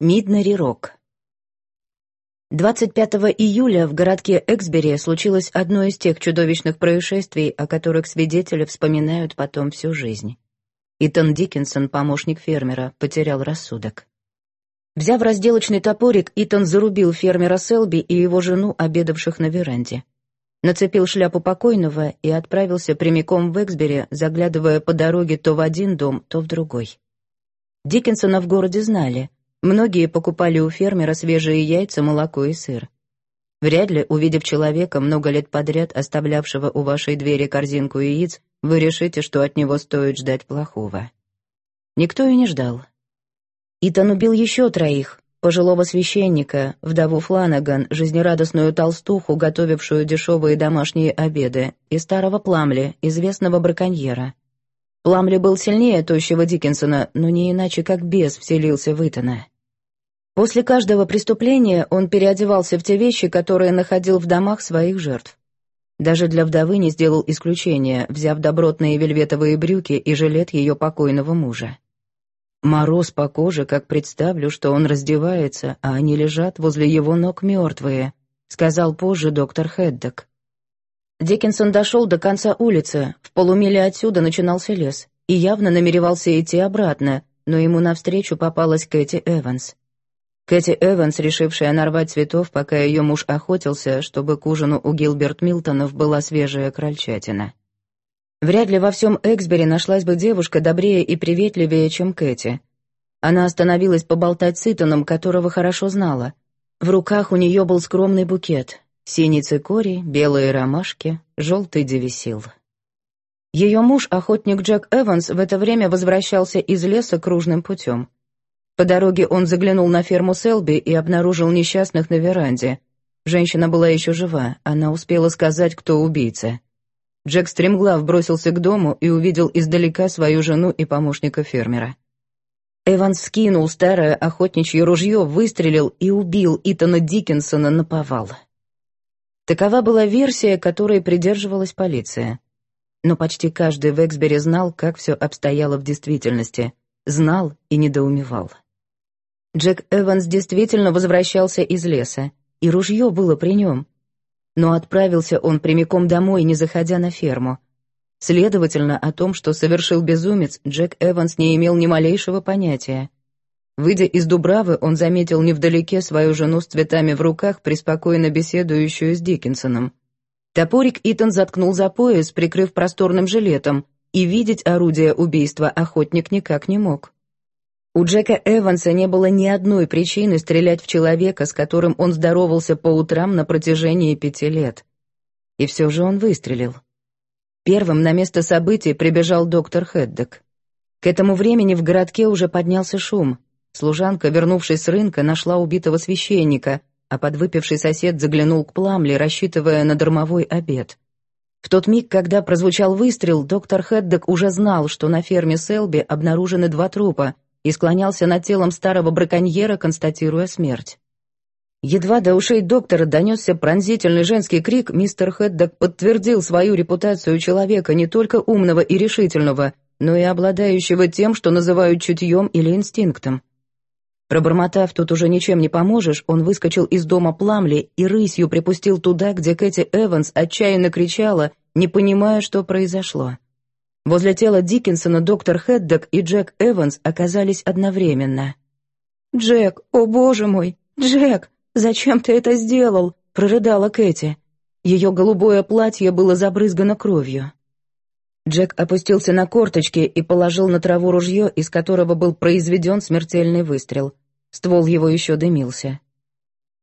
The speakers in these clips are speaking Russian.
Миднари Рок. 25 июля в городке Эксбери случилось одно из тех чудовищных происшествий, о которых свидетели вспоминают потом всю жизнь. Итан Диккенсон, помощник фермера, потерял рассудок. Взяв разделочный топорик, Итан зарубил фермера Селби и его жену, обедавших на веранде. Нацепил шляпу покойного и отправился прямиком в Эксбери, заглядывая по дороге то в один дом, то в другой. Диккенсона в городе знали — Многие покупали у фермера свежие яйца, молоко и сыр. Вряд ли, увидев человека, много лет подряд оставлявшего у вашей двери корзинку яиц, вы решите, что от него стоит ждать плохого. Никто и не ждал. Итан убил еще троих, пожилого священника, вдову Фланаган, жизнерадостную толстуху, готовившую дешевые домашние обеды, и старого Пламли, известного браконьера. Пламли был сильнее тощего Диккенсона, но не иначе как бес вселился в Итана. После каждого преступления он переодевался в те вещи, которые находил в домах своих жертв. Даже для вдовы не сделал исключения, взяв добротные вельветовые брюки и жилет ее покойного мужа. Мороз по коже, как представлю, что он раздевается, а они лежат возле его ног мертвые, сказал позже доктор Хеддок. Диккенсон дошел до конца улицы, в полумиле отсюда начинался лес, и явно намеревался идти обратно, но ему навстречу попалась Кэти Эванс. Кэти Эванс, решившая нарвать цветов, пока ее муж охотился, чтобы к ужину у Гилберт Милтонов была свежая крольчатина. Вряд ли во всем Эксбери нашлась бы девушка добрее и приветливее, чем Кэти. Она остановилась поболтать с Итаном, которого хорошо знала. В руках у нее был скромный букет, Синий цикорий, белые ромашки, желтый девисил. Ее муж, охотник Джек Эванс, в это время возвращался из леса кружным путем. По дороге он заглянул на ферму Селби и обнаружил несчастных на веранде. Женщина была еще жива, она успела сказать, кто убийца. Джек стремглав бросился к дому и увидел издалека свою жену и помощника фермера. Эванс скинул старое охотничье ружье, выстрелил и убил Итана Диккенсона на повал. Такова была версия, которой придерживалась полиция. Но почти каждый в Эксбери знал, как все обстояло в действительности, знал и недоумевал. Джек Эванс действительно возвращался из леса, и ружье было при нем. Но отправился он прямиком домой, не заходя на ферму. Следовательно, о том, что совершил безумец, Джек Эванс не имел ни малейшего понятия. Выйдя из Дубравы, он заметил невдалеке свою жену с цветами в руках, преспокойно беседующую с Диккенсоном. Топорик Итан заткнул за пояс, прикрыв просторным жилетом, и видеть орудие убийства охотник никак не мог. У Джека Эванса не было ни одной причины стрелять в человека, с которым он здоровался по утрам на протяжении пяти лет. И все же он выстрелил. Первым на место событий прибежал доктор Хеддек. К этому времени в городке уже поднялся шум. Служанка, вернувшись с рынка, нашла убитого священника, а подвыпивший сосед заглянул к Пламли, рассчитывая на дармовой обед. В тот миг, когда прозвучал выстрел, доктор Хеддек уже знал, что на ферме Селби обнаружены два трупа, и склонялся над телом старого браконьера, констатируя смерть. Едва до ушей доктора донесся пронзительный женский крик, мистер Хеддок подтвердил свою репутацию человека не только умного и решительного, но и обладающего тем, что называют чутьем или инстинктом. Пробормотав, тут уже ничем не поможешь, он выскочил из дома Пламли и рысью припустил туда, где Кэти Эванс отчаянно кричала, не понимая, что произошло. Возле тела Диккенсона доктор Хеддок и Джек Эванс оказались одновременно. «Джек, о боже мой! Джек, зачем ты это сделал?» — прорыдала Кэти. Ее голубое платье было забрызгано кровью. Джек опустился на корточки и положил на траву ружье, из которого был произведен смертельный выстрел. Ствол его еще дымился.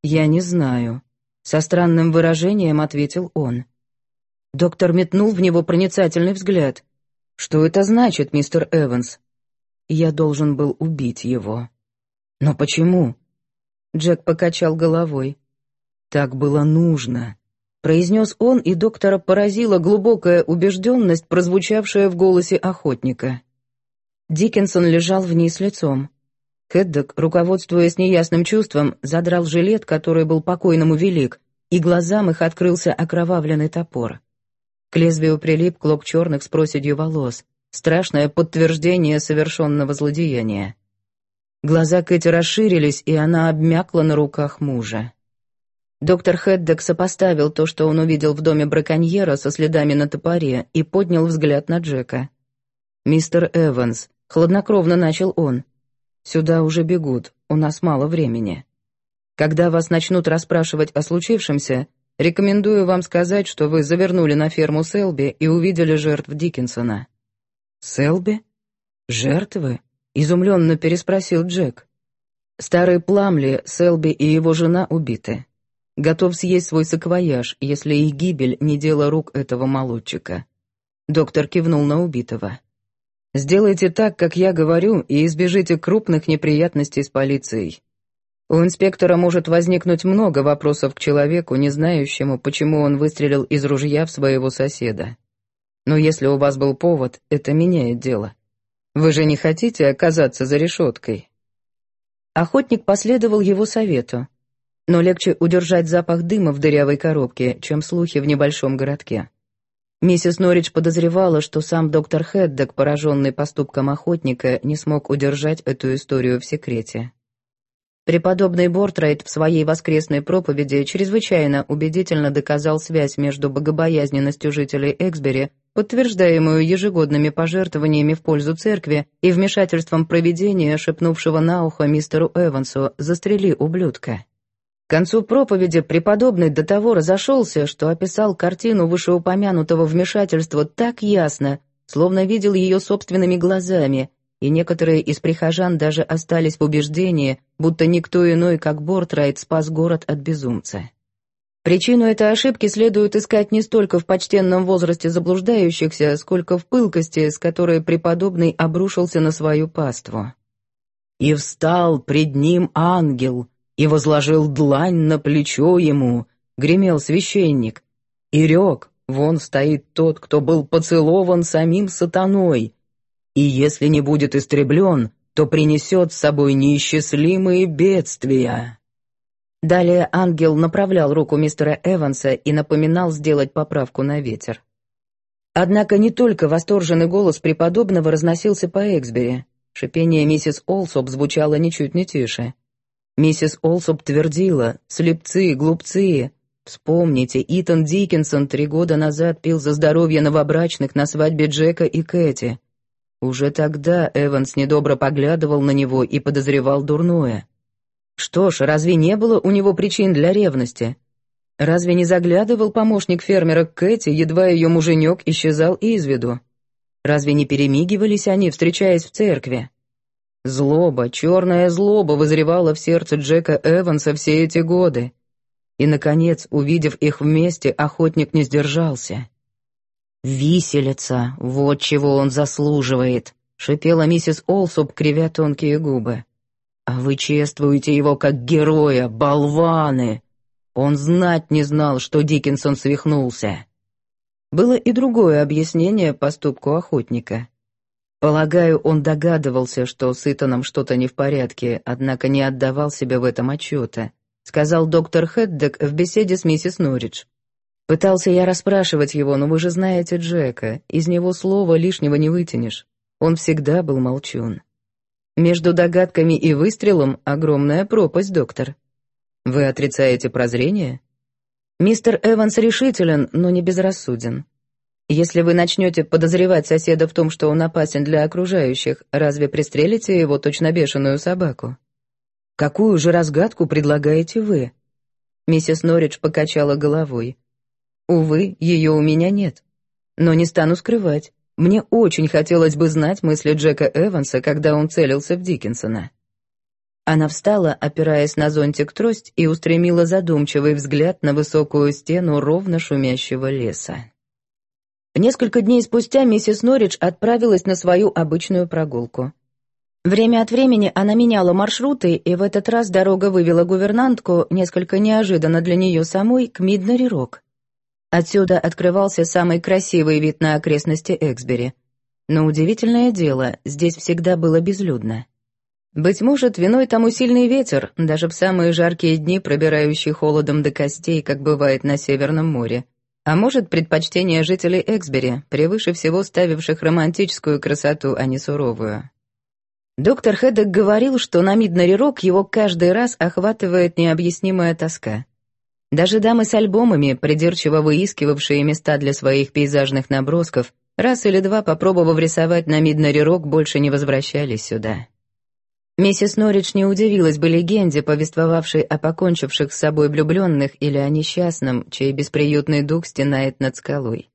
«Я не знаю», — со странным выражением ответил он. Доктор метнул в него проницательный взгляд. «Что это значит, мистер Эванс?» «Я должен был убить его». «Но почему?» Джек покачал головой. «Так было нужно произнес он, и доктора поразила глубокая убежденность, прозвучавшая в голосе охотника. Диккенсон лежал вниз лицом. Хеддок, руководствуясь неясным чувством, задрал жилет, который был покойному велик, и глазам их открылся окровавленный топор. К лезвию прилип клок черных с проседью волос, страшное подтверждение совершенного злодеяния. Глаза Кэти расширились, и она обмякла на руках мужа. Доктор Хеддек сопоставил то, что он увидел в доме браконьера со следами на топоре, и поднял взгляд на Джека. «Мистер Эванс», — хладнокровно начал он, — «сюда уже бегут, у нас мало времени. Когда вас начнут расспрашивать о случившемся, рекомендую вам сказать, что вы завернули на ферму Селби и увидели жертв Диккенсона». «Селби? Жертвы?» — изумленно переспросил Джек. «Старый Пламли, Селби и его жена убиты. Готов съесть свой саквояж, если их гибель не дело рук этого молодчика. Доктор кивнул на убитого. Сделайте так, как я говорю, и избежите крупных неприятностей с полицией. У инспектора может возникнуть много вопросов к человеку, не знающему, почему он выстрелил из ружья в своего соседа. Но если у вас был повод, это меняет дело. Вы же не хотите оказаться за решеткой?» Охотник последовал его совету но легче удержать запах дыма в дырявой коробке, чем слухи в небольшом городке. Миссис Норридж подозревала, что сам доктор Хеддок, пораженный поступком охотника, не смог удержать эту историю в секрете. Преподобный Бортрайт в своей воскресной проповеди чрезвычайно убедительно доказал связь между богобоязненностью жителей Эксбери, подтверждаемую ежегодными пожертвованиями в пользу церкви и вмешательством провидения, шепнувшего на ухо мистеру Эвансу «Застрели, ублюдка». К концу проповеди преподобный до того разошелся, что описал картину вышеупомянутого вмешательства так ясно, словно видел ее собственными глазами, и некоторые из прихожан даже остались в убеждении, будто никто иной, как Бортрайт, спас город от безумца. Причину этой ошибки следует искать не столько в почтенном возрасте заблуждающихся, сколько в пылкости, с которой преподобный обрушился на свою паству. «И встал пред ним ангел», и возложил длань на плечо ему, гремел священник, и рек, вон стоит тот, кто был поцелован самим сатаной, и если не будет истреблен, то принесет с собой неисчислимые бедствия». Далее ангел направлял руку мистера Эванса и напоминал сделать поправку на ветер. Однако не только восторженный голос преподобного разносился по Эксбери. Шипение миссис Олсоп звучало ничуть не тише. Миссис Олсоп твердила «Слепцы, глупцы». Вспомните, Итан Диккенсон три года назад пил за здоровье новобрачных на свадьбе Джека и Кэти. Уже тогда Эванс недобро поглядывал на него и подозревал дурное. Что ж, разве не было у него причин для ревности? Разве не заглядывал помощник фермера к Кэти, едва ее муженек исчезал из виду? Разве не перемигивались они, встречаясь в церкви? Злоба, черная злоба вызревала в сердце Джека Эванса все эти годы. И, наконец, увидев их вместе, охотник не сдержался. «Виселица, вот чего он заслуживает», — шипела миссис Олсоп, кривя тонкие губы. «А вы чествуете его как героя, болваны! Он знать не знал, что Диккенсон свихнулся». Было и другое объяснение поступку охотника. Полагаю, он догадывался, что с Итаном что-то не в порядке, однако не отдавал себе в этом отчета, сказал доктор Хеддек в беседе с миссис Норридж. Пытался я расспрашивать его, но вы же знаете Джека, из него слова лишнего не вытянешь. Он всегда был молчун. Между догадками и выстрелом огромная пропасть, доктор. Вы отрицаете прозрение? Мистер Эванс решителен, но не безрассуден. Если вы начнете подозревать соседа в том, что он опасен для окружающих, разве пристрелите его точно бешеную собаку? Какую же разгадку предлагаете вы? Миссис Норридж покачала головой. Увы, ее у меня нет. Но не стану скрывать. Мне очень хотелось бы знать мысли Джека Эванса, когда он целился в Диккенсона. Она встала, опираясь на зонтик трость, и устремила задумчивый взгляд на высокую стену ровно шумящего леса. Несколько дней спустя миссис Норридж отправилась на свою обычную прогулку. Время от времени она меняла маршруты, и в этот раз дорога вывела гувернантку, несколько неожиданно для нее самой, к Миднери-Рок. Отсюда открывался самый красивый вид на окрестности Эксбери. Но удивительное дело, здесь всегда было безлюдно. Быть может, виной тому сильный ветер, даже в самые жаркие дни пробирающий холодом до костей, как бывает на Северном море. А может, предпочтение жителей Эксбери, превыше всего ставивших романтическую красоту, а не суровую. Доктор Хедек говорил, что на Миднари-Рок его каждый раз охватывает необъяснимая тоска. Даже дамы с альбомами, придирчиво выискивавшие места для своих пейзажных набросков, раз или два попробовав рисовать на Миднари-Рок, больше не возвращались сюда. Миссис Норридж не удивилась бы легенде, повествовавшей о покончивших с собой влюбленных или о несчастном, чей бесприютный дух стенает над скалой.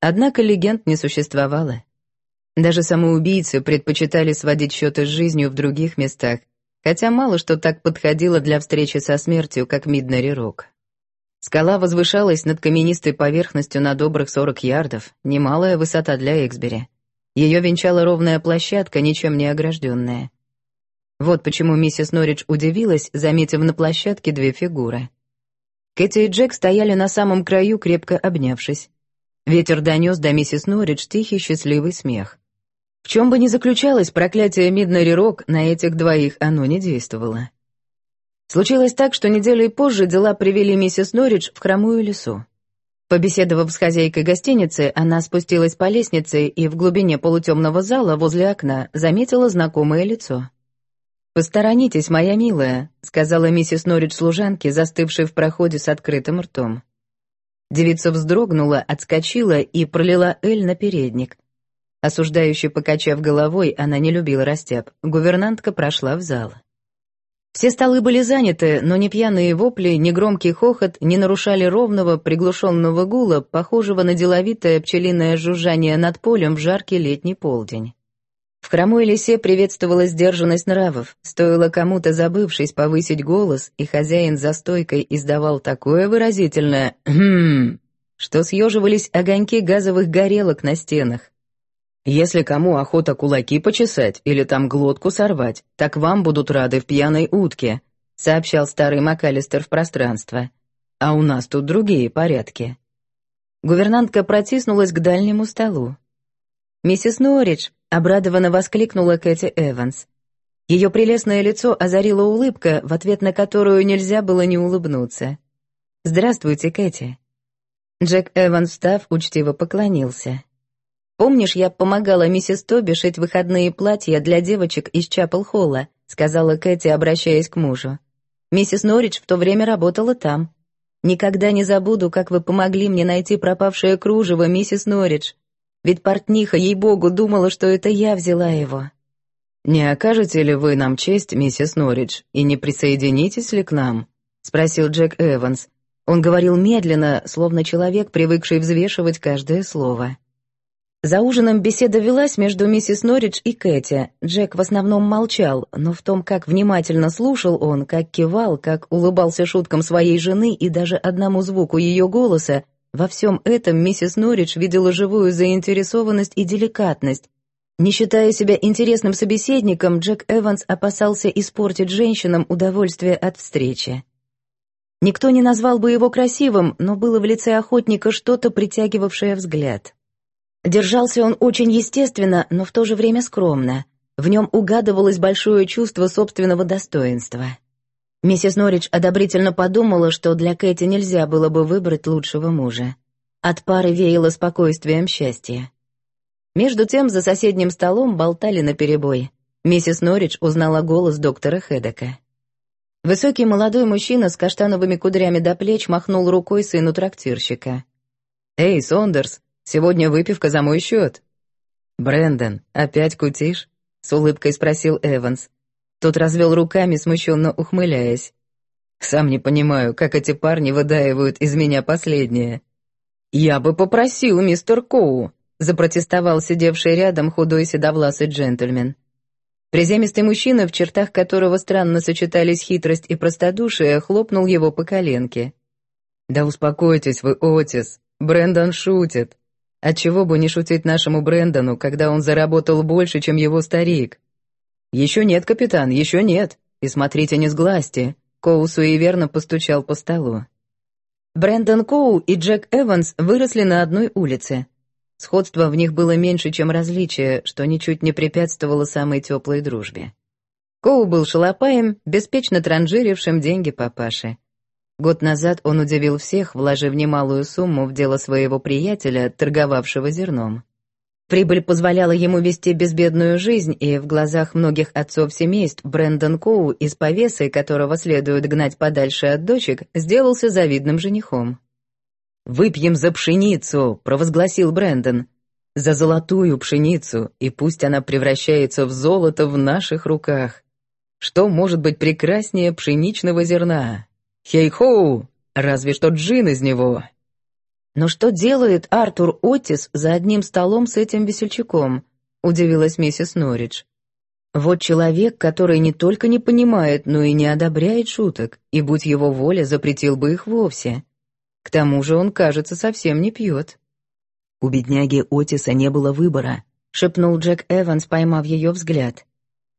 Однако легенд не существовало. Даже самоубийцы предпочитали сводить счеты с жизнью в других местах, хотя мало что так подходило для встречи со смертью, как Миднари Рок. Скала возвышалась над каменистой поверхностью на добрых 40 ярдов, немалая высота для Эксбери. Ее венчала ровная площадка, ничем не огражденная. Вот почему миссис Норридж удивилась, заметив на площадке две фигуры. Кэти и Джек стояли на самом краю, крепко обнявшись. Ветер донес до миссис Норридж тихий счастливый смех. В чем бы ни заключалось проклятие Миднари Рок, на этих двоих оно не действовало. Случилось так, что неделей позже дела привели миссис Норридж в хромую лесу. Побеседовав с хозяйкой гостиницы, она спустилась по лестнице и в глубине полутемного зала возле окна заметила знакомое лицо. «Посторонитесь, моя милая», — сказала миссис Норридж служанке, застывшей в проходе с открытым ртом. Девица вздрогнула, отскочила и пролила Эль на передник. Осуждающе покачав головой, она не любила растяп. Гувернантка прошла в зал. Все столы были заняты, но ни пьяные вопли, ни громкий хохот не нарушали ровного, приглушенного гула, похожего на деловитое пчелиное жужжание над полем в жаркий летний полдень. В хромой лисе приветствовала сдержанность нравов, стоило кому-то забывшись повысить голос, и хозяин за стойкой издавал такое выразительное «хм», что съеживались огоньки газовых горелок на стенах. Если кому охота кулаки почесать или там глотку сорвать, так вам будут рады в пьяной утке», — сообщал старый МакАлистер в пространство. «А у нас тут другие порядки». Гувернантка протиснулась к дальнему столу. «Миссис Норридж, Обрадованно воскликнула Кэти Эванс. Ее прелестное лицо озарила улыбка, в ответ на которую нельзя было не улыбнуться. «Здравствуйте, Кэти». Джек Эванс, встав, учтиво поклонился. «Помнишь, я помогала миссис Тоби шить выходные платья для девочек из Чапел-Холла», сказала Кэти, обращаясь к мужу. «Миссис Норридж в то время работала там. Никогда не забуду, как вы помогли мне найти пропавшее кружево, миссис Норридж. Ведь портниха, ей-богу, думала, что это я взяла его. «Не окажете ли вы нам честь, миссис Норридж, и не присоединитесь ли к нам?» — спросил Джек Эванс. Он говорил медленно, словно человек, привыкший взвешивать каждое слово. За ужином беседа велась между миссис Норридж и Кэти. Джек в основном молчал, но в том, как внимательно слушал он, как кивал, как улыбался шуткам своей жены и даже одному звуку ее голоса, во всем этом миссис Норридж видела живую заинтересованность и деликатность. Не считая себя интересным собеседником, Джек Эванс опасался испортить женщинам удовольствие от встречи. Никто не назвал бы его красивым, но было в лице охотника что-то, притягивавшее взгляд. Держался он очень естественно, но в то же время скромно. В нем угадывалось большое чувство собственного достоинства. Миссис Норридж одобрительно подумала, что для Кэти нельзя было бы выбрать лучшего мужа. От пары веяло спокойствием счастья. Между тем за соседним столом болтали наперебой. Миссис Норридж узнала голос доктора Хедека. Высокий молодой мужчина с каштановыми кудрями до плеч махнул рукой сыну трактирщика. «Эй, Сондерс, сегодня выпивка за мой счет». «Брэндон, опять кутишь?» — с улыбкой спросил Эванс. Тот развел руками, смущенно ухмыляясь. «Сам не понимаю, как эти парни выдаивают из меня последнее». «Я бы попросил, мистер Коу», — запротестовал сидевший рядом худой седовласый джентльмен. Приземистый мужчина, в чертах которого странно сочетались хитрость и простодушие, хлопнул его по коленке. «Да успокойтесь вы, Отис, Брэндон шутит. Отчего бы не шутить нашему Брэндону, когда он заработал больше, чем его старик?» «Еще нет, капитан, еще нет. И смотрите, не сглазьте». Коу суеверно постучал по столу. Брэндон Коу и Джек Эванс выросли на одной улице. Сходство в них было меньше, чем различие, что ничуть не препятствовало самой теплой дружбе. Коу был шалопаем, беспечно транжирившим деньги папаши. Год назад он удивил всех, вложив немалую сумму в дело своего приятеля, торговавшего зерном. Прибыль позволяла ему вести безбедную жизнь, и в глазах многих отцов семейств Брэндон Коу из повесы, которого следует гнать подальше от дочек, сделался завидным женихом. «Выпьем за пшеницу», — провозгласил Брэндон. «За золотую пшеницу, и пусть она превращается в золото в наших руках. Что может быть прекраснее пшеничного зерна? Хей-хоу! Разве что джин из него!» «Но что делает Артур Отис за одним столом с этим весельчаком?» — удивилась миссис Норридж. «Вот человек, который не только не понимает, но и не одобряет шуток, и, будь его воля, запретил бы их вовсе. К тому же он, кажется, совсем не пьет». «У бедняги Отиса не было выбора», — шепнул Джек Эванс, поймав ее взгляд.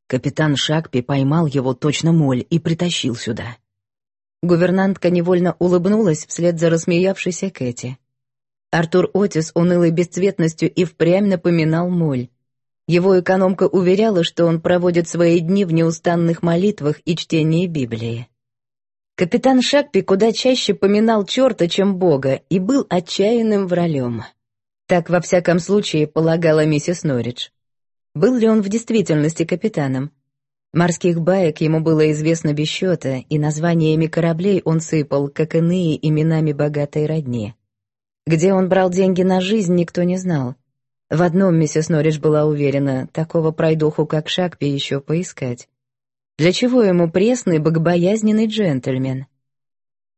Капитан Шакпи поймал его точно моль и притащил сюда. Гувернантка невольно улыбнулась вслед за рассмеявшейся Кэти. Артур Отис унылой бесцветностью и впрямь напоминал моль. Его экономка уверяла, что он проводит свои дни в неустанных молитвах и чтении Библии. Капитан Шакпи куда чаще поминал черта, чем Бога, и был отчаянным вралем. Так, во всяком случае, полагала миссис Норридж. Был ли он в действительности капитаном? Морских баек ему было известно без счета, и названиями кораблей он сыпал, как иные именами богатой родни. Где он брал деньги на жизнь, никто не знал. В одном миссис Норридж была уверена, такого пройдоху, как Шакпи, еще поискать. Для чего ему пресный, богобоязненный джентльмен?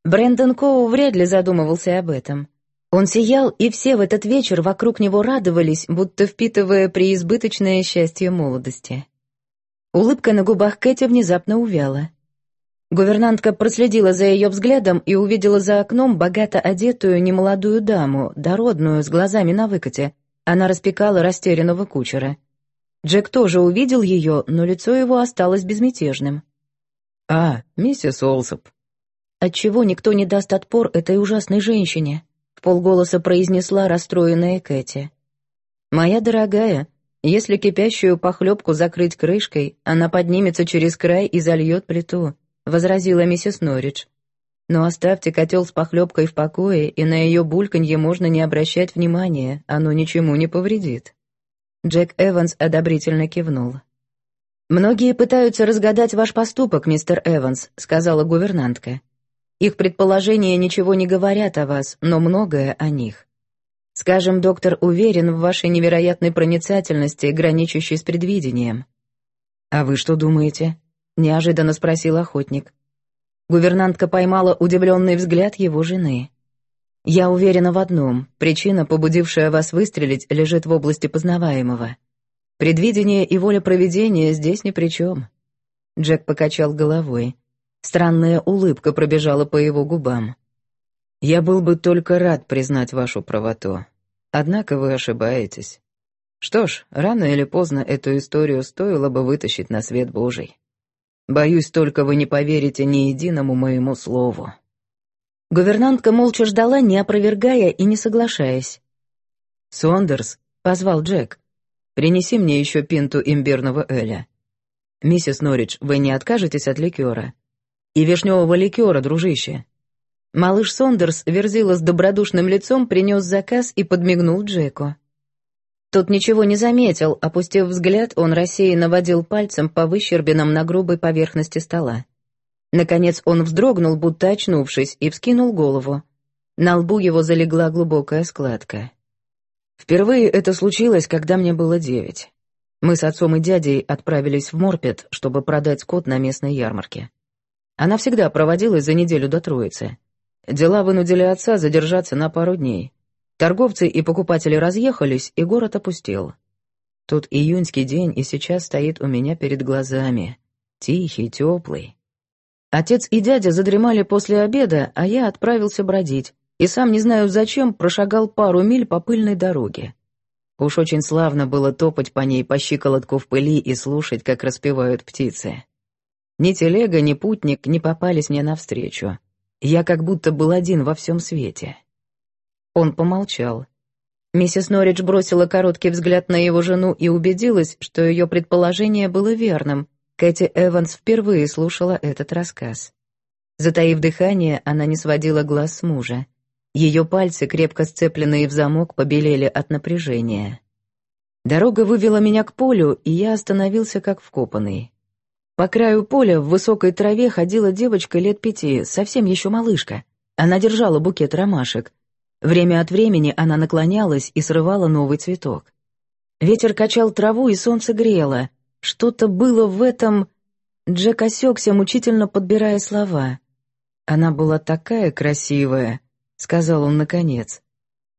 Брэндон Коу вряд ли задумывался об этом. Он сиял, и все в этот вечер вокруг него радовались, будто впитывая преизбыточное счастье молодости. Улыбка на губах Кэти внезапно увяла. Гувернантка проследила за ее взглядом и увидела за окном богато одетую немолодую даму, дородную, с глазами на выкате. Она распекала растерянного кучера. Джек тоже увидел ее, но лицо его осталось безмятежным. «А, миссис Олсоп». «Отчего никто не даст отпор этой ужасной женщине?» — в полголоса произнесла расстроенная Кэти. «Моя дорогая, если кипящую похлебку закрыть крышкой, она поднимется через край и зальет плиту. — возразила миссис Норридж. «Но оставьте котел с похлебкой в покое, и на ее бульканье можно не обращать внимания, оно ничему не повредит». Джек Эванс одобрительно кивнул. «Многие пытаются разгадать ваш поступок, мистер Эванс», — сказала гувернантка. «Их предположения ничего не говорят о вас, но многое о них. Скажем, доктор уверен в вашей невероятной проницательности, граничащей с предвидением». «А вы что думаете?» Неожиданно спросил охотник. Гувернантка поймала удивленный взгляд его жены. «Я уверена в одном. Причина, побудившая вас выстрелить, лежит в области познаваемого. Предвидение и воля проведения здесь ни при чем». Джек покачал головой. Странная улыбка пробежала по его губам. «Я был бы только рад признать вашу правоту. Однако вы ошибаетесь. Что ж, рано или поздно эту историю стоило бы вытащить на свет Божий». Боюсь, только вы не поверите ни единому моему слову». Гувернантка молча ждала, не опровергая и не соглашаясь. «Сондерс», — позвал Джек, — «принеси мне еще пинту имбирного эля. Миссис Норридж, вы не откажетесь от ликера? И вишневого ликера, дружище». Малыш Сондерс верзила с добродушным лицом, принес заказ и подмигнул Джеку. Тот ничего не заметил, опустив взгляд, он рассеянно водил пальцем по выщербинам на грубой поверхности стола. Наконец он вздрогнул, будто очнувшись, и вскинул голову. На лбу его залегла глубокая складка. Впервые это случилось, когда мне было девять. Мы с отцом и дядей отправились в Морпет, чтобы продать скот на местной ярмарке. Она всегда проводилась за неделю до Троицы. Дела вынудили отца задержаться на пару дней. Торговцы и покупатели разъехались, и город опустел. Тот июньский день и сейчас стоит у меня перед глазами. Тихий, теплый. Отец и дядя задремали после обеда, а я отправился бродить, и сам не знаю зачем прошагал пару миль по пыльной дороге. Уж очень славно было топать по ней по щиколотку в пыли и слушать, как распевают птицы. Ни телега, ни путник не попались мне навстречу. Я как будто был один во всем свете. Он помолчал. Миссис Норридж бросила короткий взгляд на его жену и убедилась, что ее предположение было верным. Кэти Эванс впервые слушала этот рассказ. Затаив дыхание, она не сводила глаз с мужа. Ее пальцы, крепко сцепленные в замок, побелели от напряжения. Дорога вывела меня к полю, и я остановился как вкопанный. По краю поля в высокой траве ходила девочка лет пяти, совсем еще малышка. Она держала букет ромашек. Время от времени она наклонялась и срывала новый цветок. Ветер качал траву, и солнце грело. Что-то было в этом... Джек осекся, мучительно подбирая слова. «Она была такая красивая», — сказал он наконец.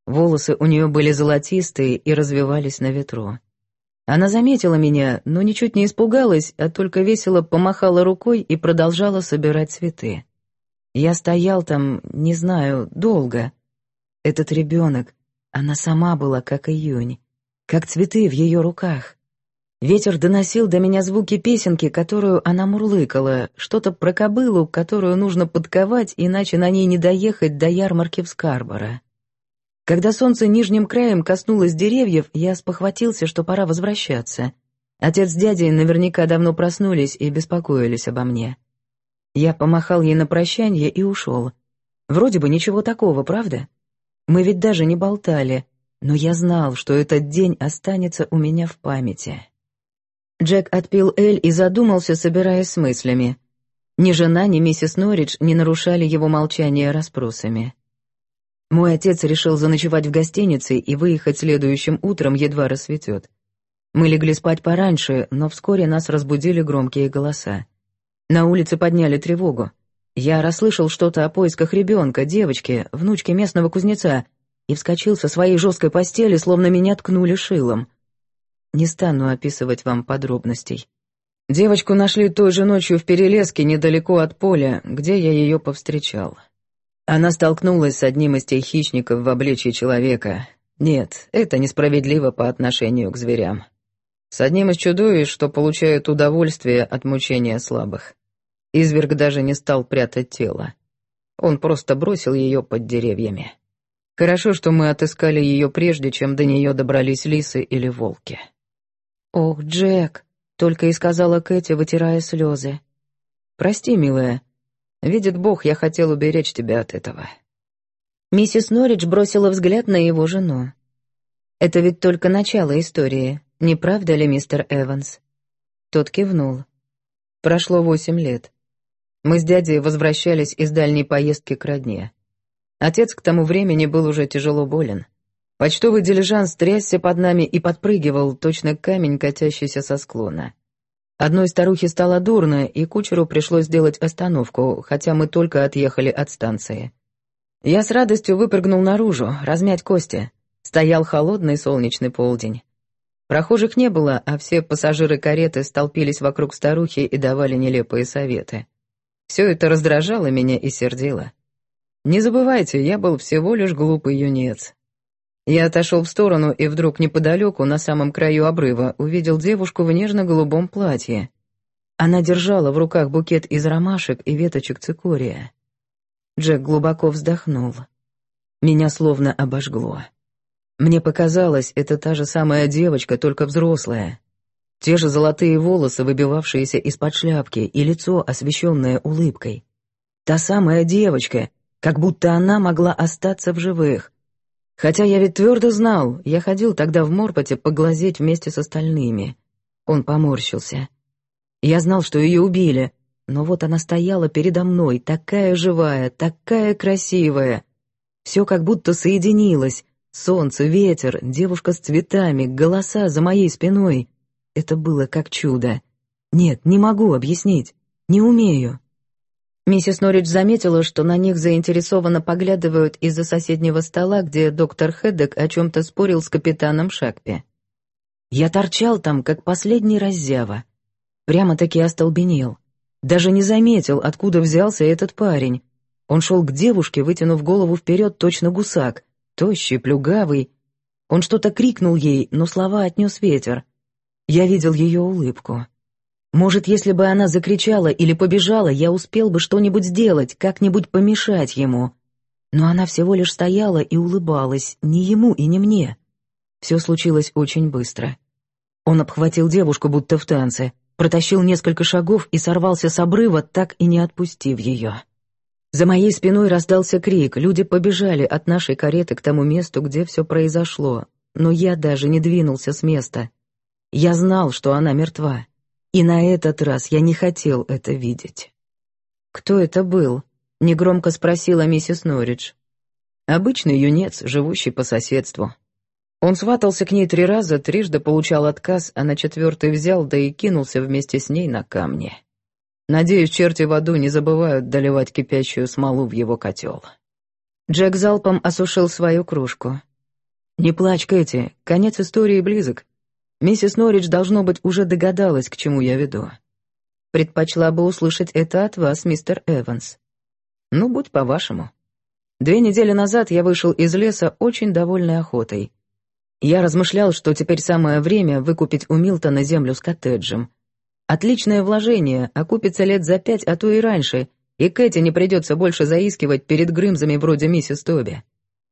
Волосы у нее были золотистые и развивались на ветру. Она заметила меня, но ничуть не испугалась, а только весело помахала рукой и продолжала собирать цветы. Я стоял там, не знаю, долго. Этот ребенок, она сама была как июнь, как цветы в ее руках. Ветер доносил до меня звуки песенки, которую она мурлыкала, что-то про кобылу, которую нужно подковать, иначе на ней не доехать до ярмарки в Скарборо. Когда солнце нижним краем коснулось деревьев, я спохватился, что пора возвращаться. Отец с дядей наверняка давно проснулись и беспокоились обо мне. Я помахал ей на прощание и ушел. Вроде бы ничего такого, правда? Мы ведь даже не болтали, но я знал, что этот день останется у меня в памяти. Джек отпил Эль и задумался, собираясь с мыслями. Ни жена, ни миссис Норридж не нарушали его молчание расспросами. Мой отец решил заночевать в гостинице и выехать следующим утром, едва рассветет. Мы легли спать пораньше, но вскоре нас разбудили громкие голоса. На улице подняли тревогу. Я расслышал что-то о поисках ребенка, девочки, внучки местного кузнеца, и вскочил со своей жесткой постели, словно меня ткнули шилом. Не стану описывать вам подробностей. Девочку нашли той же ночью в перелеске недалеко от поля, где я ее повстречал. Она столкнулась с одним из тех хищников в обличье человека. Нет, это несправедливо по отношению к зверям. С одним из чудовищ, что получают удовольствие от мучения слабых. Изверг даже не стал прятать тело. Он просто бросил ее под деревьями. Хорошо, что мы отыскали ее прежде, чем до нее добрались лисы или волки. «Ох, Джек!» — только и сказала Кэти, вытирая слезы. «Прости, милая, Видит Бог, я хотел уберечь тебя от этого». Миссис Норридж бросила взгляд на его жену. «Это ведь только начало истории, не правда ли, мистер Эванс?» Тот кивнул. Прошло восемь лет. Мы с дядей возвращались из дальней поездки к родне. Отец к тому времени был уже тяжело болен. Почтовый дилижанс трясся под нами и подпрыгивал, точно камень, катящийся со склона. Одной старухе стало дурно, и кучеру пришлось сделать остановку, хотя мы только отъехали от станции. Я с радостью выпрыгнул наружу, размять кости. Стоял холодный солнечный полдень. Прохожих не было, а все пассажиры кареты столпились вокруг старухи и давали нелепые советы. Все это раздражало меня и сердило. Не забывайте, я был всего лишь глупый юнец. Я отошел в сторону и вдруг неподалеку, на самом краю обрыва, увидел девушку в нежно-голубом платье. Она держала в руках букет из ромашек и веточек цикория. Джек глубоко вздохнул. Меня словно обожгло. Мне показалось, это та же самая девочка, только взрослая. Те же золотые волосы, выбивавшиеся из-под шляпки, и лицо, освещенное улыбкой. Та самая девочка, как будто она могла остаться в живых, Хотя я ведь твердо знал, я ходил тогда в Морпоте поглазеть вместе с остальными. Он поморщился. Я знал, что ее убили, но вот она стояла передо мной, такая живая, такая красивая. Все как будто соединилось. Солнце, ветер, девушка с цветами, голоса за моей спиной. Это было как чудо. Нет, не могу объяснить. Не умею. Миссис Норридж заметила, что на них заинтересованно поглядывают из-за соседнего стола, где доктор Хеддек о чем-то спорил с капитаном Шакпи. Я торчал там, как последний раззява. Прямо-таки остолбенел. Даже не заметил, откуда взялся этот парень. Он шел к девушке, вытянув голову вперед, точно гусак, тощий, плюгавый. Он что-то крикнул ей, но слова отнес ветер. Я видел ее улыбку. Может, если бы она закричала или побежала, я успел бы что-нибудь сделать, как-нибудь помешать ему. Но она всего лишь стояла и улыбалась, ни ему и ни мне. Все случилось очень быстро. Он обхватил девушку, будто в танце, протащил несколько шагов и сорвался с обрыва, так и не отпустив ее. За моей спиной раздался крик, люди побежали от нашей кареты к тому месту, где все произошло. но я даже не двинулся с места. Я знал, что она мертва, и на этот раз я не хотел это видеть. «Кто это был?» — негромко спросила миссис Норридж. «Обычный юнец, живущий по соседству. Он сватался к ней три раза, трижды получал отказ, а на четвертый взял, да и кинулся вместе с ней на камни. Надеюсь, черти в аду не забывают доливать кипящую смолу в его котел». Джек залпом осушил свою кружку. «Не плачь, Кэти, конец истории близок. Миссис Норридж, должно быть, уже догадалась, к чему я веду. Предпочла бы услышать это от вас, мистер Эванс. Ну, будь по-вашему. Две недели назад я вышел из леса очень довольной охотой. Я размышлял, что теперь самое время выкупить у Милтона землю с коттеджем. Отличное вложение, окупится лет за пять, а то и раньше, и Кэти не придется больше заискивать перед грымзами вроде миссис Тоби.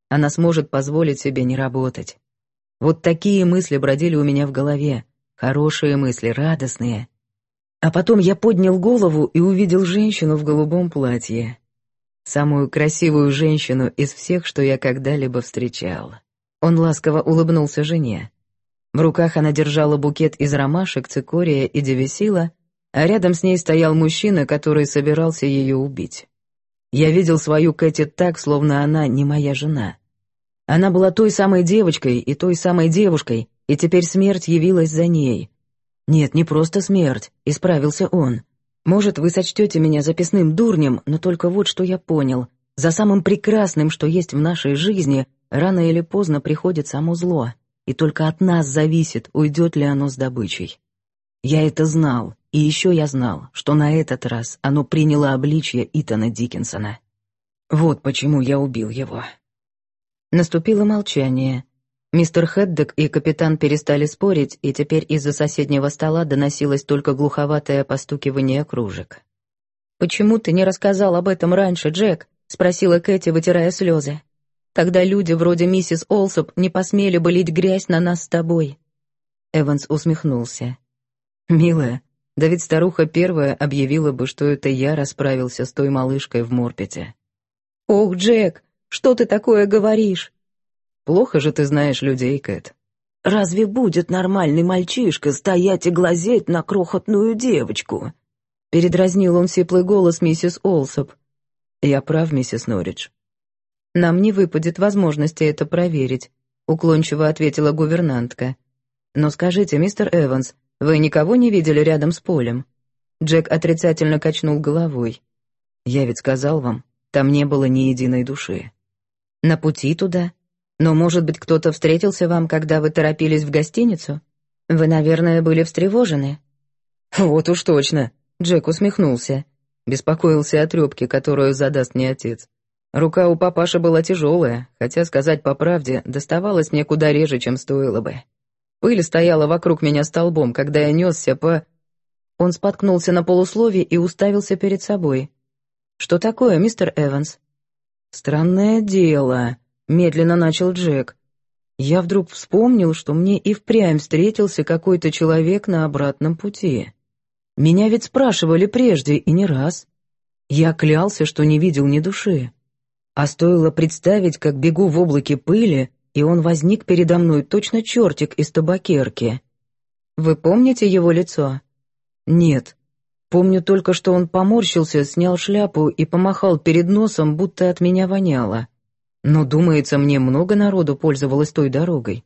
Она сможет позволить себе не работать. Вот такие мысли бродили у меня в голове. Хорошие мысли, радостные. А потом я поднял голову и увидел женщину в голубом платье. Самую красивую женщину из всех, что я когда-либо встречал. Он ласково улыбнулся жене. В руках она держала букет из ромашек, цикория и девесила, а рядом с ней стоял мужчина, который собирался ее убить. Я видел свою Кэти так, словно она не моя жена. Она была той самой девочкой и той самой девушкой, и теперь смерть явилась за ней. Нет, не просто смерть, исправился он. Может, вы сочтете меня записным дурнем, но только вот что я понял. За самым прекрасным, что есть в нашей жизни, рано или поздно приходит само зло, и только от нас зависит, уйдет ли оно с добычей. Я это знал, и еще я знал, что на этот раз оно приняло обличье Итана Диккенсона. Вот почему я убил его. Наступило молчание. Мистер Хеддек и капитан перестали спорить, и теперь из-за соседнего стола доносилось только глуховатое постукивание кружек. «Почему ты не рассказал об этом раньше, Джек?» — спросила Кэти, вытирая слезы. «Тогда люди вроде миссис Олсоп не посмели бы лить грязь на нас с тобой». Эванс усмехнулся. «Милая, да ведь старуха первая объявила бы, что это я расправился с той малышкой в Морпете». «Ох, Джек, что ты такое говоришь?» «Плохо же ты знаешь людей, Кэт». «Разве будет нормальный мальчишка стоять и глазеть на крохотную девочку?» Передразнил он сиплый голос миссис Олсоп. «Я прав, миссис Норридж». «Нам не выпадет возможности это проверить», — уклончиво ответила гувернантка. «Но скажите, мистер Эванс, вы никого не видели рядом с полем?» Джек отрицательно качнул головой. «Я ведь сказал вам, там не было ни единой души». На пути туда? Но, может быть, кто-то встретился вам, когда вы торопились в гостиницу? Вы, наверное, были встревожены». «Вот уж точно», — Джек усмехнулся. Беспокоился о трёпке, которую задаст мне отец. Рука у папаши была тяжелая, хотя, сказать по правде, доставалась мне куда реже, чем стоило бы. Пыль стояла вокруг меня столбом, когда я несся по... Он споткнулся на полуслове и уставился перед собой. «Что такое, мистер Эванс?» «Странное дело», — медленно начал Джек. «Я вдруг вспомнил, что мне и впрямь встретился какой-то человек на обратном пути. Меня ведь спрашивали прежде и не раз. Я клялся, что не видел ни души. А стоило представить, как бегу в облаке пыли, и он возник передо мной точно чертик из табакерки. Вы помните его лицо? Нет, Помню только, что он поморщился, снял шляпу и помахал перед носом, будто от меня воняло. Но, думается, мне много народу пользовалось той дорогой.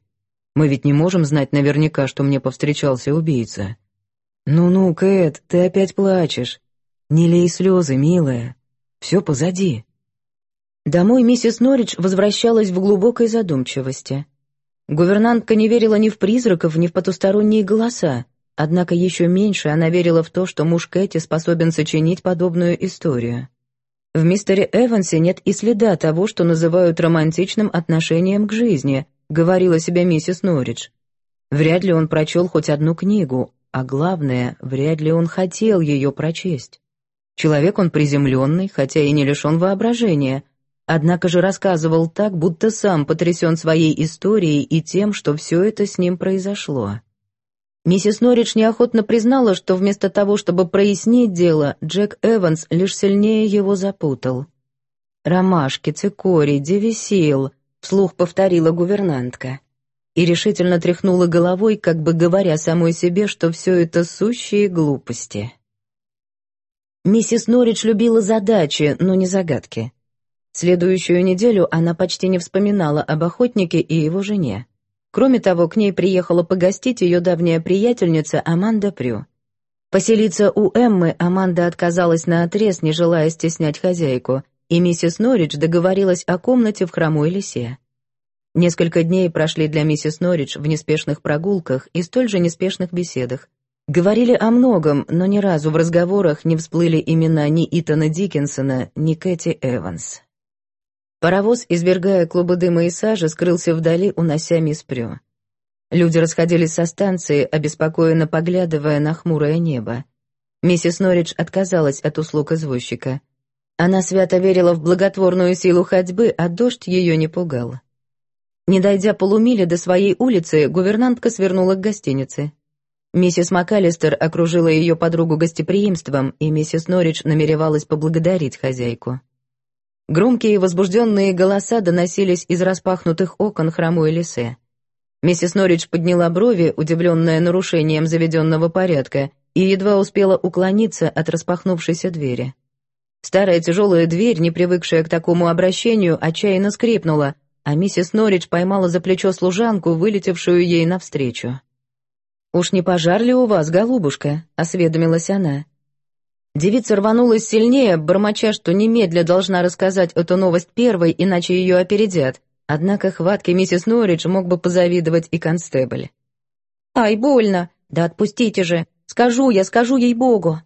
Мы ведь не можем знать наверняка, что мне повстречался убийца. Ну-ну, Кэт, ты опять плачешь. Не лей слезы, милая. Все позади. Домой миссис Норридж возвращалась в глубокой задумчивости. Гувернантка не верила ни в призраков, ни в потусторонние голоса. Однако еще меньше она верила в то, что муж Кэти способен сочинить подобную историю. В мистере Эвансе нет и следа того, что называют романтичным отношением к жизни, говорила себе миссис Норридж. Вряд ли он прочел хоть одну книгу, а главное, вряд ли он хотел ее прочесть. Человек он приземленный, хотя и не лишен воображения, однако же рассказывал так, будто сам потрясен своей историей и тем, что все это с ним произошло. Миссис Норридж неохотно признала, что вместо того, чтобы прояснить дело, Джек Эванс лишь сильнее его запутал. «Ромашки, цикорий, девисил», — вслух повторила гувернантка. и решительно тряхнула головой, как бы говоря самой себе, что все это сущие глупости. Миссис Норридж любила задачи, но не загадки. Следующую неделю она почти не вспоминала об охотнике и его жене. Кроме того, к ней приехала погостить ее давняя приятельница Аманда Прю. Поселиться у Эммы Аманда отказалась наотрез, не желая стеснять хозяйку, и миссис Норридж договорилась о комнате в хромой лисе. Несколько дней прошли для миссис Норридж в неспешных прогулках и столь же неспешных беседах. Говорили о многом, но ни разу в разговорах не всплыли имена ни Итана Диккенсона, ни Кэти Эванс. Паровоз, извергая клубы дыма и сажи, скрылся вдали, унося мисс Прю. Люди расходились со станции, обеспокоенно поглядывая на хмурое небо. Миссис Норридж отказалась от услуг извозчика. Она свято верила в благотворную силу ходьбы, а дождь ее не пугал. Не дойдя полумили до своей улицы, гувернантка свернула к гостинице. Миссис МакАлистер окружила ее подругу гостеприимством, и миссис Норридж намеревалась поблагодарить хозяйку. Громкие возбужденные голоса доносились из распахнутых окон хромой лисы. Миссис Норридж подняла брови, удивленная нарушением заведенного порядка, и едва успела уклониться от распахнувшейся двери. Старая тяжелая дверь, не привыкшая к такому обращению, отчаянно скрипнула, а миссис Норридж поймала за плечо служанку, вылетевшую ей навстречу. «Уж не пожар ли у вас, голубушка?» — осведомилась она. Девица рванулась сильнее, бормоча, что немедля должна рассказать эту новость первой, иначе ее опередят. Однако хватке миссис Норридж мог бы позавидовать и констебль. «Ай, больно! Да отпустите же! Скажу я, скажу ей-богу!»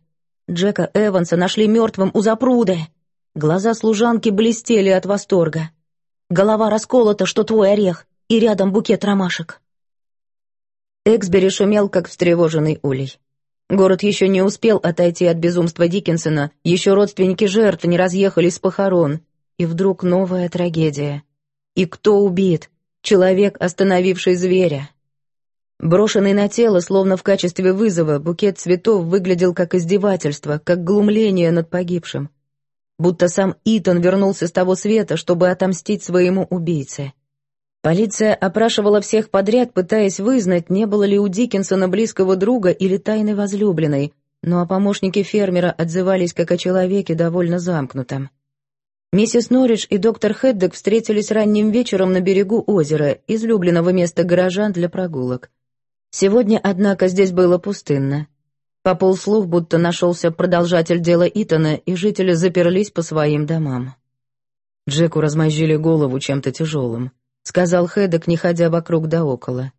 Джека Эванса нашли мертвым у запруды. Глаза служанки блестели от восторга. Голова расколота, что твой орех, и рядом букет ромашек. Эксбери шумел, как встревоженный улей. Город еще не успел отойти от безумства Диккенсона, еще родственники жертв не разъехались с похорон. И вдруг новая трагедия. И кто убит? Человек, остановивший зверя. Брошенный на тело, словно в качестве вызова, букет цветов выглядел как издевательство, как глумление над погибшим. Будто сам Итан вернулся с того света, чтобы отомстить своему убийце. Полиция опрашивала всех подряд, пытаясь вызнать, не было ли у Диккенсона близкого друга или тайной возлюбленной, но о помощнике фермера отзывались как о человеке довольно замкнутом. Миссис Норридж и доктор Хеддек встретились ранним вечером на берегу озера, излюбленного места горожан для прогулок. Сегодня, однако, здесь было пустынно. Пополз слух, будто нашелся продолжатель дела Итана, и жители заперлись по своим домам. Джеку размозжили голову чем-то тяжелым сказал Хэддок, не ходя вокруг да около.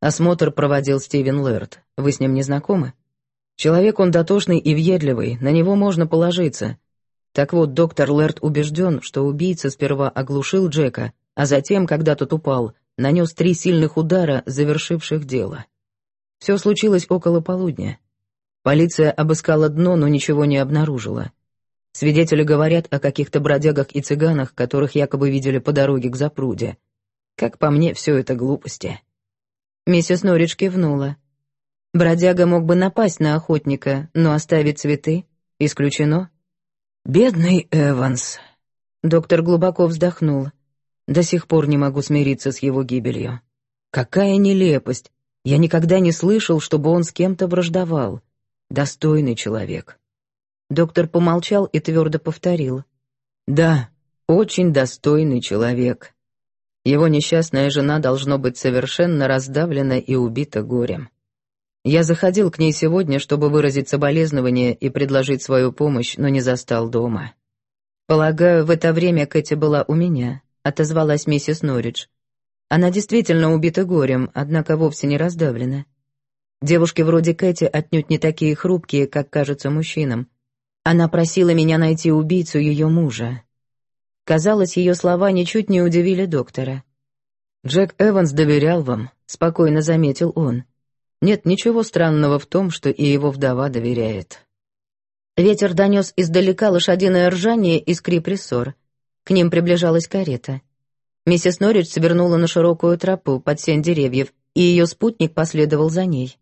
Осмотр проводил Стивен Лэрд. Вы с ним не знакомы? Человек он дотошный и въедливый, на него можно положиться. Так вот, доктор Лэрд убежден, что убийца сперва оглушил Джека, а затем, когда тот упал, нанес три сильных удара, завершивших дело. Все случилось около полудня. Полиция обыскала дно, но ничего не обнаружила. Свидетели говорят о каких-то бродягах и цыганах, которых якобы видели по дороге к запруде. Как по мне, все это глупости. Миссис Норридж кивнула. Бродяга мог бы напасть на охотника, но оставить цветы исключено. Бедный Эванс. Доктор глубоко вздохнул. До сих пор не могу смириться с его гибелью. Какая нелепость! Я никогда не слышал, чтобы он с кем-то враждовал. Достойный человек. Доктор помолчал и твердо повторил. Да, очень достойный человек. Его несчастная жена должно быть совершенно раздавлена и убита горем. Я заходил к ней сегодня, чтобы выразить соболезнование и предложить свою помощь, но не застал дома. Полагаю, в это время Кэти была у меня, отозвалась миссис Норридж. Она действительно убита горем, однако вовсе не раздавлена. Девушки вроде Кэти отнюдь не такие хрупкие, как кажется мужчинам. Она просила меня найти убийцу ее мужа. Казалось, ее слова ничуть не удивили доктора. «Джек Эванс доверял вам», — спокойно заметил он. «Нет ничего странного в том, что и его вдова доверяет». Ветер донес издалека лошадиное ржание и скрип рессор. К ним приближалась карета. Миссис Норридж свернула на широкую тропу под сень деревьев, и ее спутник последовал за ней.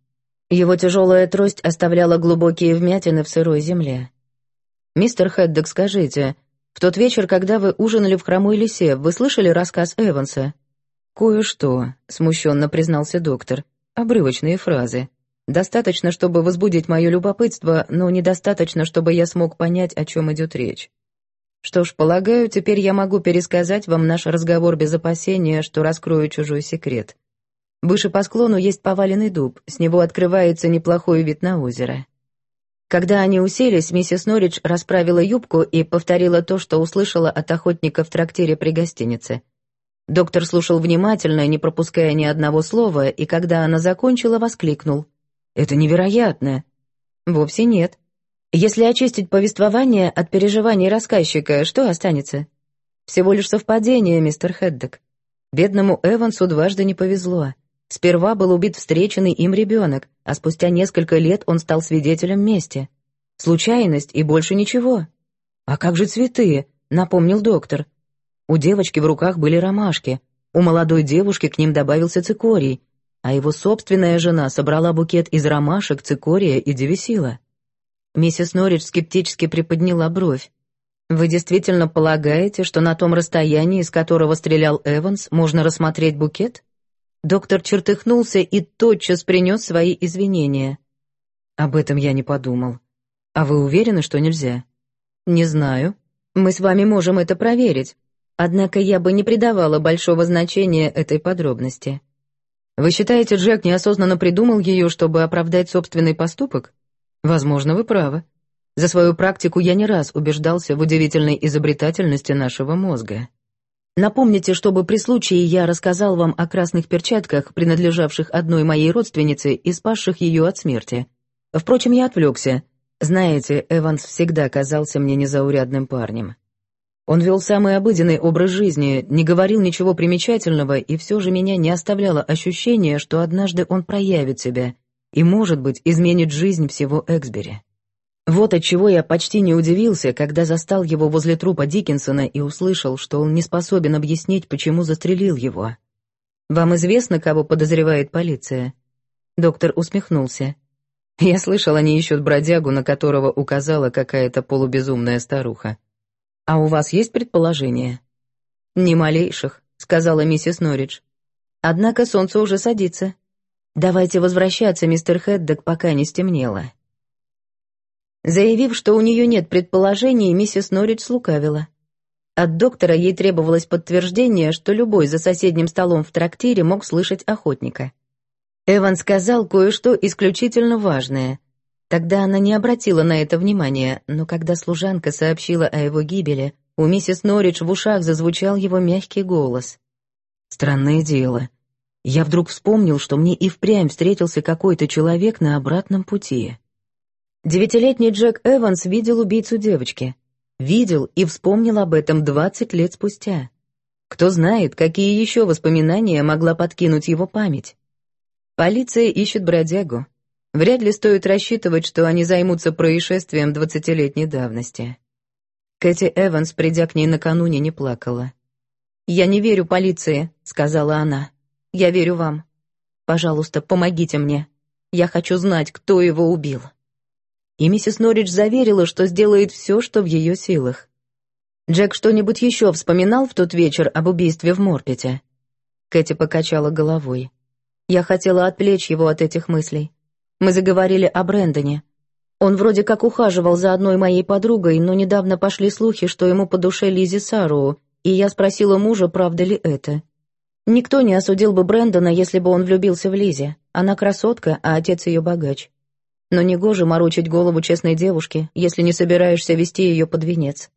Его тяжелая трость оставляла глубокие вмятины в сырой земле. «Мистер Хэддок, скажите, в тот вечер, когда вы ужинали в хромой лисе, вы слышали рассказ Эванса? «Кое-что», — смущенно признался доктор. «Обрывочные фразы. Достаточно, чтобы возбудить мое любопытство, но недостаточно, чтобы я смог понять, о чем идет речь. Что ж, полагаю, теперь я могу пересказать вам наш разговор без опасения, что раскрою чужой секрет. Выше по склону есть поваленный дуб, с него открывается неплохой вид на озеро. Когда они уселись, миссис Норридж расправила юбку и повторила то, что услышала от охотника в трактире при гостинице. Доктор слушал внимательно, не пропуская ни одного слова, и когда она закончила, воскликнул. «Это невероятно!» «Вовсе нет. Если очистить повествование от переживаний рассказчика, что останется? Всего лишь совпадение, мистер Хеддок. Бедному Эвансу дважды не повезло. Сперва был убит встреченный им ребенок, а спустя несколько лет он стал свидетелем мести. Случайность и больше ничего. «А как же цветы?» — напомнил доктор. У девочки в руках были ромашки, у молодой девушки к ним добавился цикорий, а его собственная жена собрала букет из ромашек, цикория и девесила. Миссис Норридж скептически приподняла бровь. «Вы действительно полагаете, что на том расстоянии, с которого стрелял Эванс, можно рассмотреть букет?» Доктор чертыхнулся и тотчас принес свои извинения. «Об этом я не подумал. А вы уверены, что нельзя?» «Не знаю. Мы с вами можем это проверить. Однако я бы не придавала большого значения этой подробности». «Вы считаете, Джек неосознанно придумал ее, чтобы оправдать собственный поступок?» Возможно, вы правы. За свою практику я не раз убеждался в удивительной изобретательности нашего мозга. Напомните, чтобы при случае я рассказал вам о красных перчатках, принадлежавших одной моей родственнице и спасших ее от смерти. Впрочем, я отвлекся. Знаете, Эванс всегда казался мне незаурядным парнем. Он вел самый обыденный образ жизни, не говорил ничего примечательного, и все же меня не оставляло ощущение, что однажды он проявит себя — и, может быть, изменит жизнь всего Эксбери. Вот отчего я почти не удивился, когда застал его возле трупа Диккенсона и услышал, что он не способен объяснить, почему застрелил его. «Вам известно, кого подозревает полиция?» Доктор усмехнулся. «Я слышал, они ищут бродягу, на которого указала какая-то полубезумная старуха. А у вас есть предположение?» «Ни малейших», — сказала миссис Норридж. «Однако солнце уже садится. «Давайте возвращаться, мистер Хеддок, пока не стемнело». Заявив, что у нее нет предположений, миссис Норридж слукавила. От доктора ей требовалось подтверждение, что любой за соседним столом в трактире мог слышать охотника. Эван сказал кое-что исключительно важное. Тогда она не обратила на это внимания, но когда служанка сообщила о его гибели, у миссис Норридж в ушах зазвучал его мягкий голос. «Странное дело я вдруг вспомнил, что мне и впрямь встретился какой-то человек на обратном пути. Девятилетний Джек Эванс видел убийцу девочки. Видел и вспомнил об этом двадцать лет спустя. Кто знает, какие еще воспоминания могла подкинуть его память. Полиция ищет бродягу. Вряд ли стоит рассчитывать, что они займутся происшествием двадцатилетней давности. Кэти Эванс, придя к ней накануне, не плакала. «Я не верю полиции», — сказала она. Я верю вам. Пожалуйста, помогите мне. Я хочу знать, кто его убил». И миссис Норридж заверила, что сделает все, что в ее силах. Джек что-нибудь еще вспоминал в тот вечер об убийстве в Морпете? Кэти покачала головой. Я хотела отвлечь его от этих мыслей. Мы заговорили о Брэндоне. Он вроде как ухаживал за одной моей подругой, но недавно пошли слухи, что ему по душе Лизи Сароу, и я спросила мужа, правда ли это. Никто не осудил бы Брэндона, если бы он влюбился в Лизе. Она красотка, а отец ее богач. Но негоже морочить голову честной девушке, если не собираешься вести ее под венец.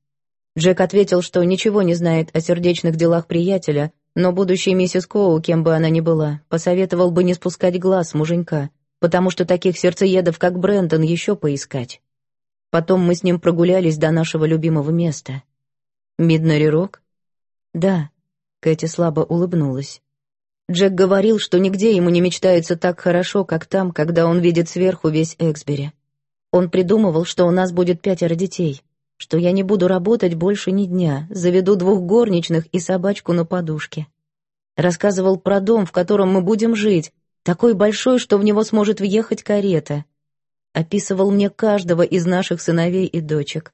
Джек ответил, что ничего не знает о сердечных делах приятеля, но будущей миссис Коу, кем бы она ни была, посоветовал бы не спускать глаз муженька, потому что таких сердцеедов, как Брэндон, еще поискать. Потом мы с ним прогулялись до нашего любимого места. Миднари Рок? Да, Кэти слабо улыбнулась. Джек говорил, что нигде ему не мечтается так хорошо, как там, когда он видит сверху весь Эксбери. Он придумывал, что у нас будет пятеро детей, что я не буду работать больше ни дня, заведу двух горничных и собачку на подушке. Рассказывал про дом, в котором мы будем жить, такой большой, что в него сможет въехать карета. Описывал мне каждого из наших сыновей и дочек.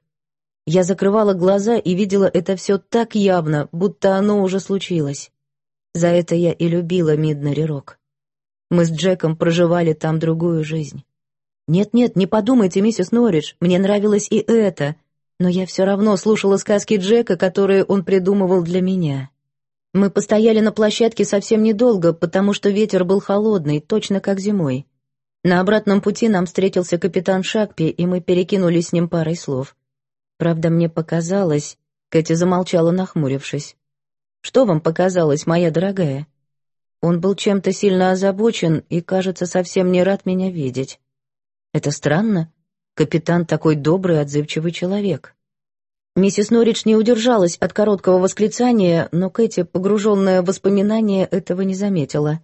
Я закрывала глаза и видела это все так явно, будто оно уже случилось. За это я и любила Миднари Рок. Мы с Джеком проживали там другую жизнь. Нет-нет, не подумайте, миссис Норридж, мне нравилось и это, но я все равно слушала сказки Джека, которые он придумывал для меня. Мы постояли на площадке совсем недолго, потому что ветер был холодный, точно как зимой. На обратном пути нам встретился капитан Шакпи, и мы перекинулись с ним парой слов. Правда, мне показалось... Кэти замолчала, нахмурившись. «Что вам показалось, моя дорогая?» Он был чем-то сильно озабочен и, кажется, совсем не рад меня видеть. Это странно. Капитан такой добрый, отзывчивый человек. Миссис Норридж не удержалась от короткого восклицания, но Кэти, погруженная в воспоминания, этого не заметила.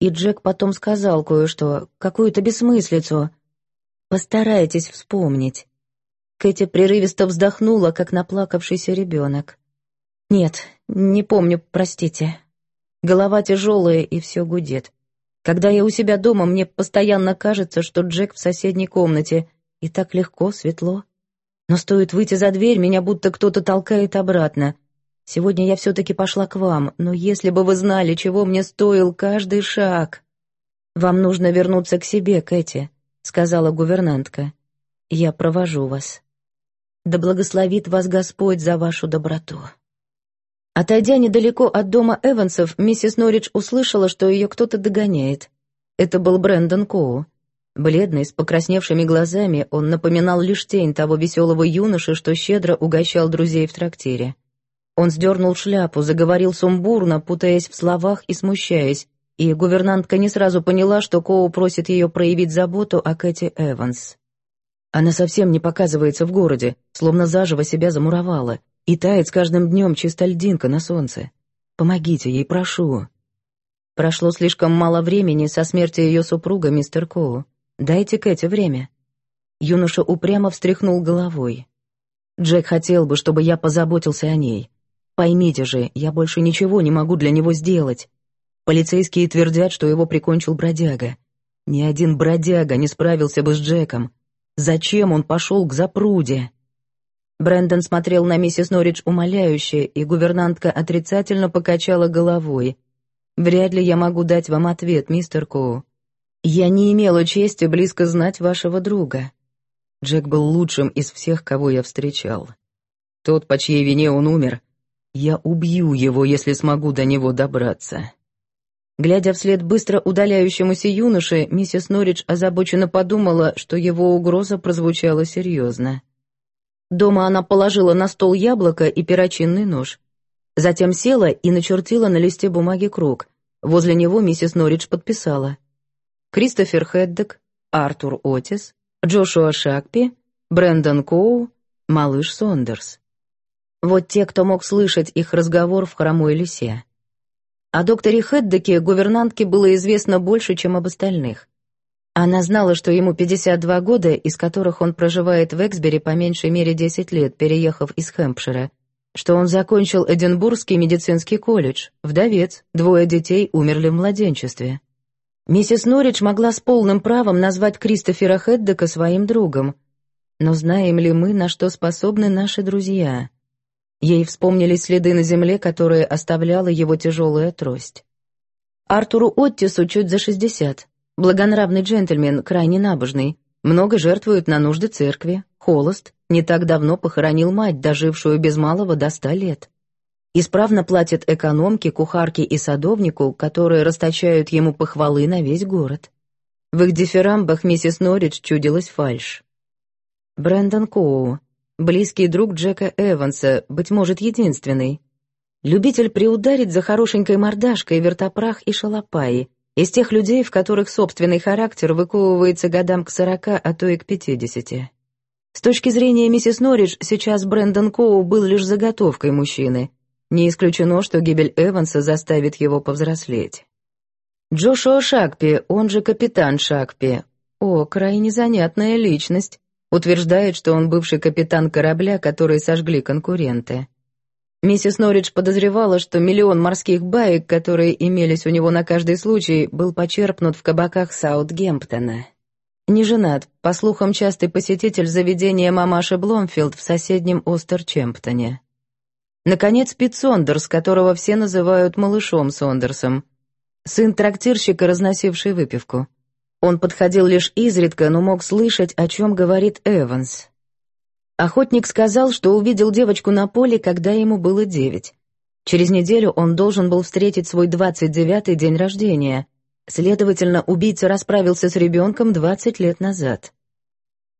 И Джек потом сказал кое-что, какую-то бессмыслицу. «Постарайтесь вспомнить». Кэти прерывисто вздохнула, как наплакавшийся ребенок. «Нет, не помню, простите. Голова тяжелая, и все гудет. Когда я у себя дома, мне постоянно кажется, что Джек в соседней комнате, и так легко, светло. Но стоит выйти за дверь, меня будто кто-то толкает обратно. Сегодня я все-таки пошла к вам, но если бы вы знали, чего мне стоил каждый шаг. Вам нужно вернуться к себе, Кэти, сказала гувернантка. Я провожу вас. Да благословит вас Господь за вашу доброту. Отойдя недалеко от дома Эвансов, миссис Норридж услышала, что ее кто-то догоняет. Это был Брэндон Коу. Бледный, с покрасневшими глазами, он напоминал лишь тень того веселого юноши, что щедро угощал друзей в трактире. Он сдернул шляпу, заговорил сумбурно, путаясь в словах и смущаясь, и гувернантка не сразу поняла, что Коу просит ее проявить заботу о Кэти Эванс. Она совсем не показывается в городе, словно заживо себя замуровала, и тает с каждым днем чисто льдинка на солнце. Помогите ей, прошу. Прошло слишком мало времени со смерти ее супруга, мистер Коу. Дайте Кэти время». Юноша упрямо встряхнул головой. «Джек хотел бы, чтобы я позаботился о ней. Поймите же, я больше ничего не могу для него сделать. Полицейские твердят, что его прикончил бродяга. Ни один бродяга не справился бы с Джеком. Зачем он пошел к запруде?» Брэндон смотрел на миссис Норридж умоляюще, и гувернантка отрицательно покачала головой. «Вряд ли я могу дать вам ответ, мистер Коу. Я не имела чести близко знать вашего друга. Джек был лучшим из всех, кого я встречал. Тот, по чьей вине он умер, я убью его, если смогу до него добраться. Глядя вслед быстро удаляющемуся юноше, миссис Норридж озабоченно подумала, что его угроза прозвучала серьезно. Дома она положила на стол яблоко и перочинный нож. Затем села и начертила на листе бумаги круг. Возле него миссис Норридж подписала. Кристофер Хеддек, Артур Отис, Джошуа Шакпи, Брэндон Коу, малыш Сондерс. Вот те, кто мог слышать их разговор в хромой лисе. О докторе Хеддеке гувернантке было известно больше, чем об остальных. Она знала, что ему 52 года, из которых он проживает в Эксбери по меньшей мере 10 лет, переехав из Хэмпшира, что он закончил Эдинбургский медицинский колледж, вдовец, двое детей умерли в младенчестве. Миссис Норридж могла с полным правом назвать Кристофера Хеддека своим другом. Но знаем ли мы, на что способны наши друзья? Ей вспомнились следы на земле, которые оставляла его тяжелая трость. Артуру Оттису чуть за шестьдесят. Благонравный джентльмен, крайне набожный. Много жертвует на нужды церкви. Холост. Не так давно похоронил мать, дожившую без малого до ста лет. Исправно платит экономке, кухарке и садовнику, которые расточают ему похвалы на весь город. В их дифирамбах миссис Норридж чудилась фальшь. Брэндон Коу, близкий друг Джека Эванса, быть может, единственный. Любитель приударить за хорошенькой мордашкой, вертопрах и шалопаи, из тех людей, в которых собственный характер выковывается годам к сорока, а то и к пятидесяти. С точки зрения миссис Норридж, сейчас Брэндон Коу был лишь заготовкой мужчины — не исключено, что гибель Эванса заставит его повзрослеть. Джошуа Шакпи, он же капитан Шакпи, о, крайне занятная личность, утверждает, что он бывший капитан корабля, который сожгли конкуренты. Миссис Норридж подозревала, что миллион морских баек, которые имелись у него на каждый случай, был почерпнут в кабаках Саутгемптона. Не женат, по слухам, частый посетитель заведения мамаши Бломфилд в соседнем Остерчемптоне. Наконец, Пит Сондерс, которого все называют малышом Сондерсом. Сын трактирщика, разносивший выпивку. Он подходил лишь изредка, но мог слышать, о чем говорит Эванс. Охотник сказал, что увидел девочку на поле, когда ему было девять. Через неделю он должен был встретить свой двадцать девятый день рождения. Следовательно, убийца расправился с ребенком двадцать лет назад.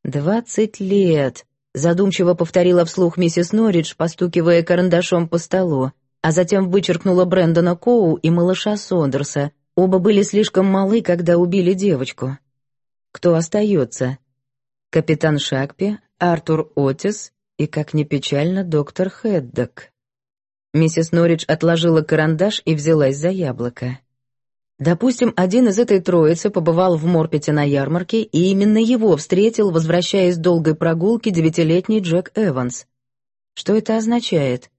«Двадцать лет», — задумчиво повторила вслух миссис Норридж, постукивая карандашом по столу, а затем вычеркнула Брэндона Коу и малыша Сондерса. Оба были слишком малы, когда убили девочку. Кто остается? Капитан Шакпи, Артур Отис и, как ни печально, доктор Хеддок. Миссис Норридж отложила карандаш и взялась за яблоко. Допустим, один из этой троицы побывал в Морпете на ярмарке, и именно его встретил, возвращаясь с долгой прогулки, девятилетний Джек Эванс. Что это означает?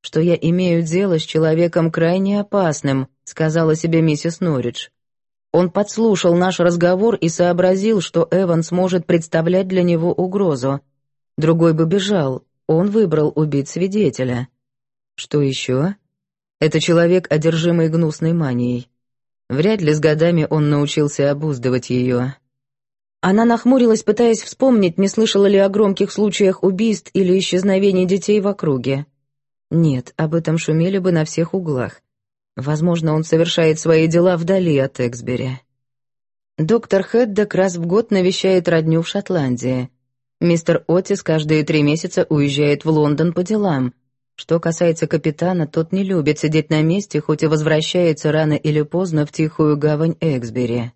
Что я имею дело с человеком крайне опасным, сказала себе миссис Норридж. Он подслушал наш разговор и сообразил, что Эванс может представлять для него угрозу. Другой бы бежал, он выбрал убить свидетеля. Что еще? Это человек, одержимый гнусной манией. Вряд ли с годами он научился обуздывать ее. Она нахмурилась, пытаясь вспомнить, не слышала ли о громких случаях убийств или исчезновений детей в округе. Нет, об этом шумели бы на всех углах. Возможно, он совершает свои дела вдали от Эксбери. Доктор Хеддок раз в год навещает родню в Шотландии. Мистер Отис каждые три месяца уезжает в Лондон по делам. Что касается капитана, тот не любит сидеть на месте, хоть и возвращается рано или поздно в тихую гавань Эксбери.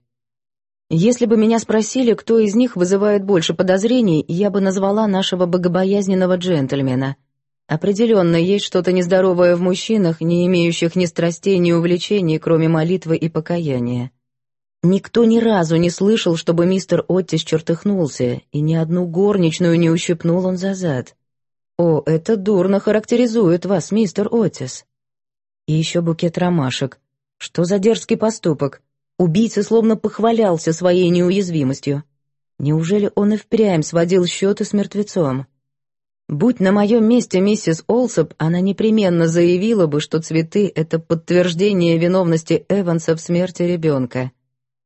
Если бы меня спросили, кто из них вызывает больше подозрений, я бы назвала нашего богобоязненного джентльмена — Определенно, есть что-то нездоровое в мужчинах, не имеющих ни страстей, ни увлечений, кроме молитвы и покаяния. Никто ни разу не слышал, чтобы мистер Оттис чертыхнулся, и ни одну горничную не ущипнул он за зад. «О, это дурно характеризует вас, мистер Оттис». И еще букет ромашек. Что за дерзкий поступок? Убийца словно похвалялся своей неуязвимостью. Неужели он и впрямь сводил счеты с мертвецом? Будь на моем месте миссис Олсоп, она непременно заявила бы, что цветы — это подтверждение виновности Эванса в смерти ребенка.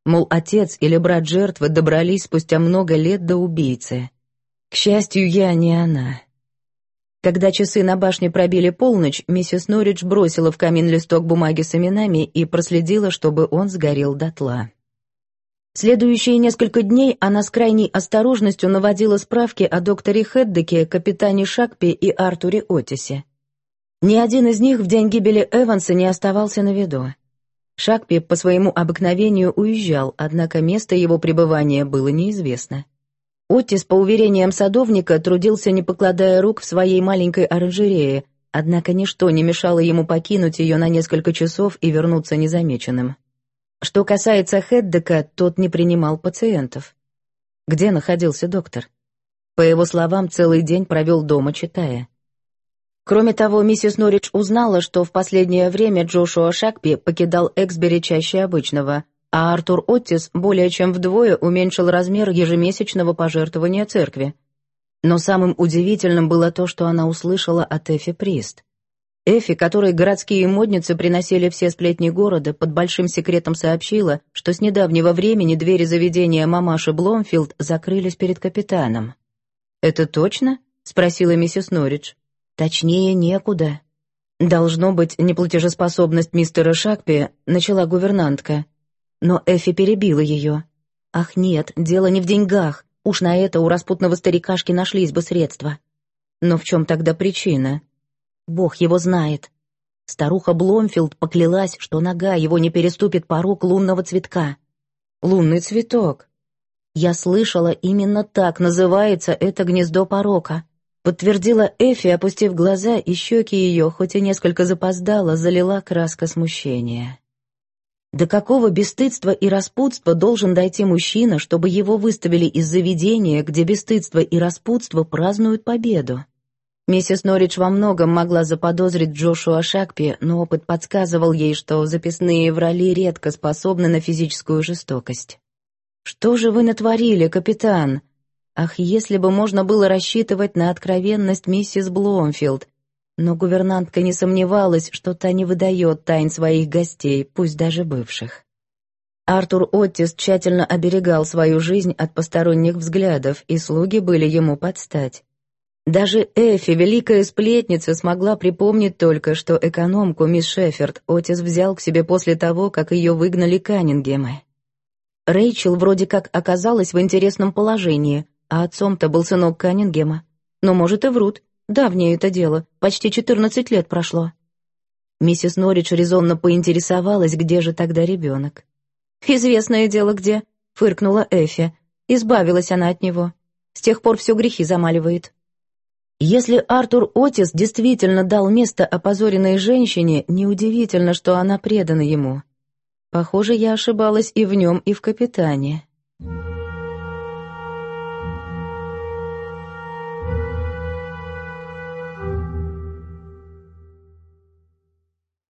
Мол, отец или брат жертвы добрались спустя много лет до убийцы. К счастью, я не она. Когда часы на башне пробили полночь, миссис Норридж бросила в камин листок бумаги с именами и проследила, чтобы он сгорел дотла. Следующие несколько дней она с крайней осторожностью наводила справки о докторе Хеддеке, капитане Шакпе и Артуре Отисе. Ни один из них в день гибели Эванса не оставался на виду. Шакпи по своему обыкновению уезжал, однако место его пребывания было неизвестно. Оттис, по уверениям садовника, трудился, не покладая рук в своей маленькой оранжерее, однако ничто не мешало ему покинуть ее на несколько часов и вернуться незамеченным. Что касается Хеддека, тот не принимал пациентов. Где находился доктор? По его словам, целый день провел дома, читая. Кроме того, миссис Норридж узнала, что в последнее время Джошуа Шакпи покидал Эксбери чаще обычного, а Артур Оттис более чем вдвое уменьшил размер ежемесячного пожертвования церкви. Но самым удивительным было то, что она услышала от Эфи Прист. Эфи, которой городские модницы приносили все сплетни города, под большим секретом сообщила, что с недавнего времени двери заведения мамаши Бломфилд закрылись перед капитаном. «Это точно?» — спросила миссис Норридж. «Точнее, некуда». «Должно быть, неплатежеспособность мистера Шакпи», — начала гувернантка. Но Эфи перебила ее. «Ах нет, дело не в деньгах. Уж на это у распутного старикашки нашлись бы средства». «Но в чем тогда причина?» Бог его знает. Старуха Бломфилд поклялась, что нога его не переступит порог лунного цветка. Лунный цветок. Я слышала, именно так называется это гнездо порока. Подтвердила Эфи, опустив глаза, и щеки ее, хоть и несколько запоздала, залила краска смущения. До какого бесстыдства и распутства должен дойти мужчина, чтобы его выставили из заведения, где бесстыдство и распутство празднуют победу? Миссис Норридж во многом могла заподозрить Джошуа Шакпи, но опыт подсказывал ей, что записные врали редко способны на физическую жестокость. «Что же вы натворили, капитан?» Ах, если бы можно было рассчитывать на откровенность миссис Бломфилд. но гувернантка не сомневалась, что та не выдает тайн своих гостей, пусть даже бывших. Артур Оттис тщательно оберегал свою жизнь от посторонних взглядов, и слуги были ему под стать. Даже Эфи, великая сплетница, смогла припомнить только, что экономку мисс Шеферд Отис взял к себе после того, как ее выгнали Каннингемы. Рэйчел вроде как оказалась в интересном положении, а отцом-то был сынок Каннингема. Но, может, и врут. Давнее это дело, почти 14 лет прошло. Миссис Норридж резонно поинтересовалась, где же тогда ребенок. «Известное дело где», — фыркнула Эфи. Избавилась она от него. С тех пор все грехи замаливает. Если Артур Отис действительно дал место опозоренной женщине, неудивительно, что она предана ему. Похоже, я ошибалась и в нем, и в капитане.